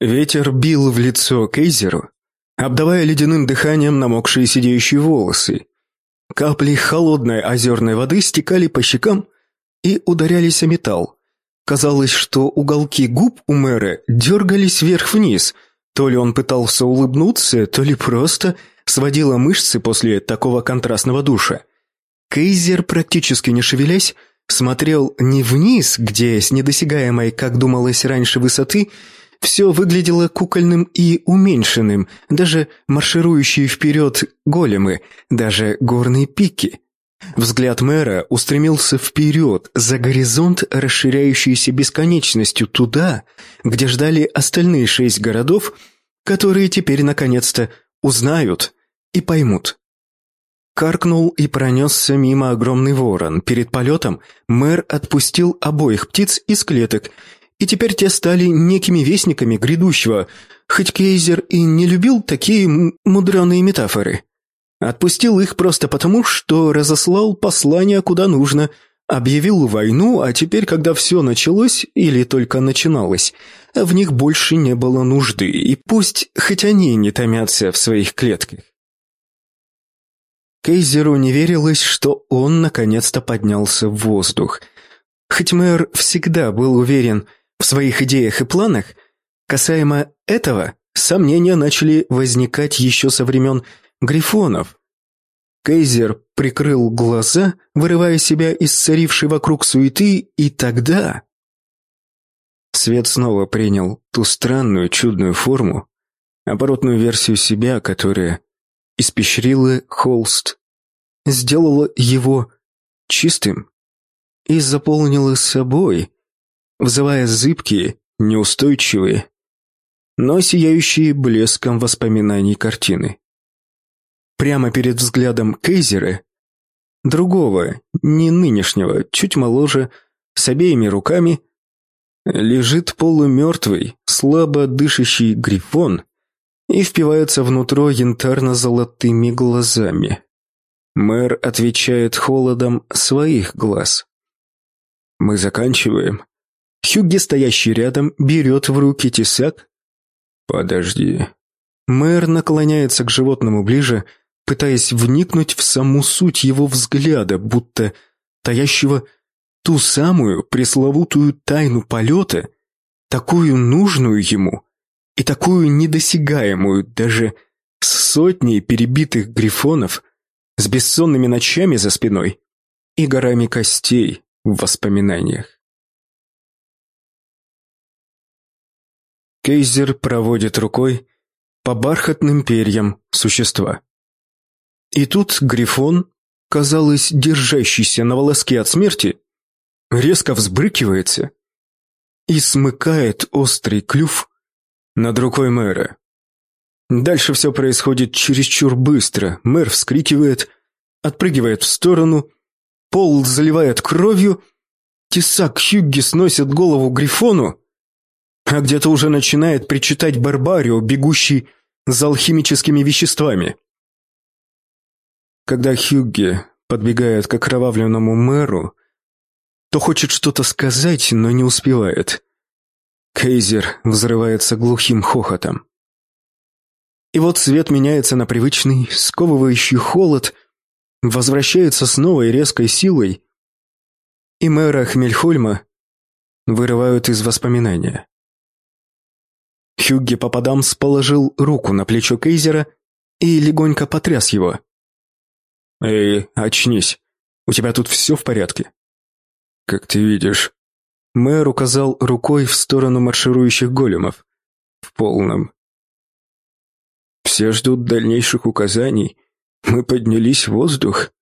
Ветер бил в лицо Кейзеру, обдавая ледяным дыханием намокшие сидеющие волосы. Капли холодной озерной воды стекали по щекам и ударялись о металл. Казалось, что уголки губ у мэра дергались вверх-вниз. То ли он пытался улыбнуться, то ли просто сводило мышцы после такого контрастного душа. Кейзер, практически не шевелясь, смотрел не вниз, где с недосягаемой, как думалось раньше, высоты, все выглядело кукольным и уменьшенным, даже марширующие вперед големы, даже горные пики. Взгляд мэра устремился вперед, за горизонт, расширяющийся бесконечностью, туда, где ждали остальные шесть городов, которые теперь наконец-то узнают и поймут. Каркнул и пронесся мимо огромный ворон. Перед полетом мэр отпустил обоих птиц из клеток, и теперь те стали некими вестниками грядущего, хоть Кейзер и не любил такие мудреные метафоры. Отпустил их просто потому, что разослал послание куда нужно, объявил войну, а теперь, когда все началось или только начиналось, в них больше не было нужды, и пусть хоть они не томятся в своих клетках. Кейзеру не верилось, что он наконец-то поднялся в воздух. Хоть мэр всегда был уверен в своих идеях и планах, касаемо этого, сомнения начали возникать еще со времен Грифонов. Кейзер прикрыл глаза, вырывая себя из царившей вокруг суеты, и тогда... Свет снова принял ту странную, чудную форму, оборотную версию себя, которая испещрила холст, сделала его чистым и заполнила собой, вызывая зыбкие, неустойчивые, но сияющие блеском воспоминаний картины. Прямо перед взглядом Кейзера, другого, не нынешнего, чуть моложе, с обеими руками, лежит полумертвый, слабо дышащий грифон и впивается внутрь янтарно-золотыми глазами. Мэр отвечает холодом своих глаз. Мы заканчиваем. Хюгги, стоящий рядом, берет в руки тесак. Подожди. Мэр наклоняется к животному ближе, пытаясь вникнуть в саму суть его взгляда, будто таящего ту самую пресловутую тайну полета, такую нужную ему и такую недосягаемую даже с сотней перебитых грифонов, с бессонными ночами за спиной и горами костей в воспоминаниях. Кейзер проводит рукой по бархатным перьям существа. И тут Грифон, казалось, держащийся на волоске от смерти, резко взбрыкивается и смыкает острый клюв над рукой мэра. Дальше все происходит чересчур быстро. Мэр вскрикивает, отпрыгивает в сторону, пол заливает кровью, тесак Хюгги сносит голову Грифону, а где-то уже начинает причитать Барбарио, бегущий за алхимическими веществами. Когда Хюгге подбегает к окровавленному мэру, то хочет что-то сказать, но не успевает. Кейзер взрывается глухим хохотом. И вот свет меняется на привычный, сковывающий холод, возвращается с новой резкой силой, и мэра Хмельхольма вырывают из воспоминания. Хюгге Пападамс положил руку на плечо Кейзера и легонько потряс его. «Эй, очнись. У тебя тут все в порядке?» «Как ты видишь». Мэр указал рукой в сторону марширующих големов. «В полном». «Все ждут дальнейших указаний. Мы поднялись в воздух».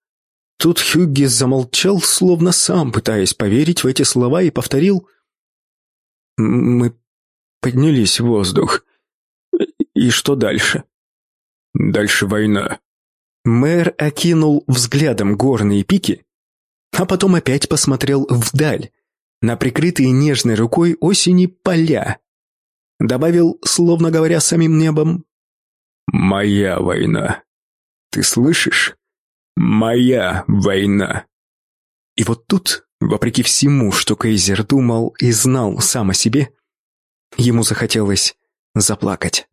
Тут Хюгги замолчал, словно сам пытаясь поверить в эти слова, и повторил «Мы поднялись в воздух. И что дальше?» «Дальше война», Мэр окинул взглядом горные пики, а потом опять посмотрел вдаль, на прикрытые нежной рукой осени поля. Добавил, словно говоря самим небом, «Моя война. Ты слышишь? Моя война». И вот тут, вопреки всему, что Кейзер думал и знал сам о себе, ему захотелось заплакать.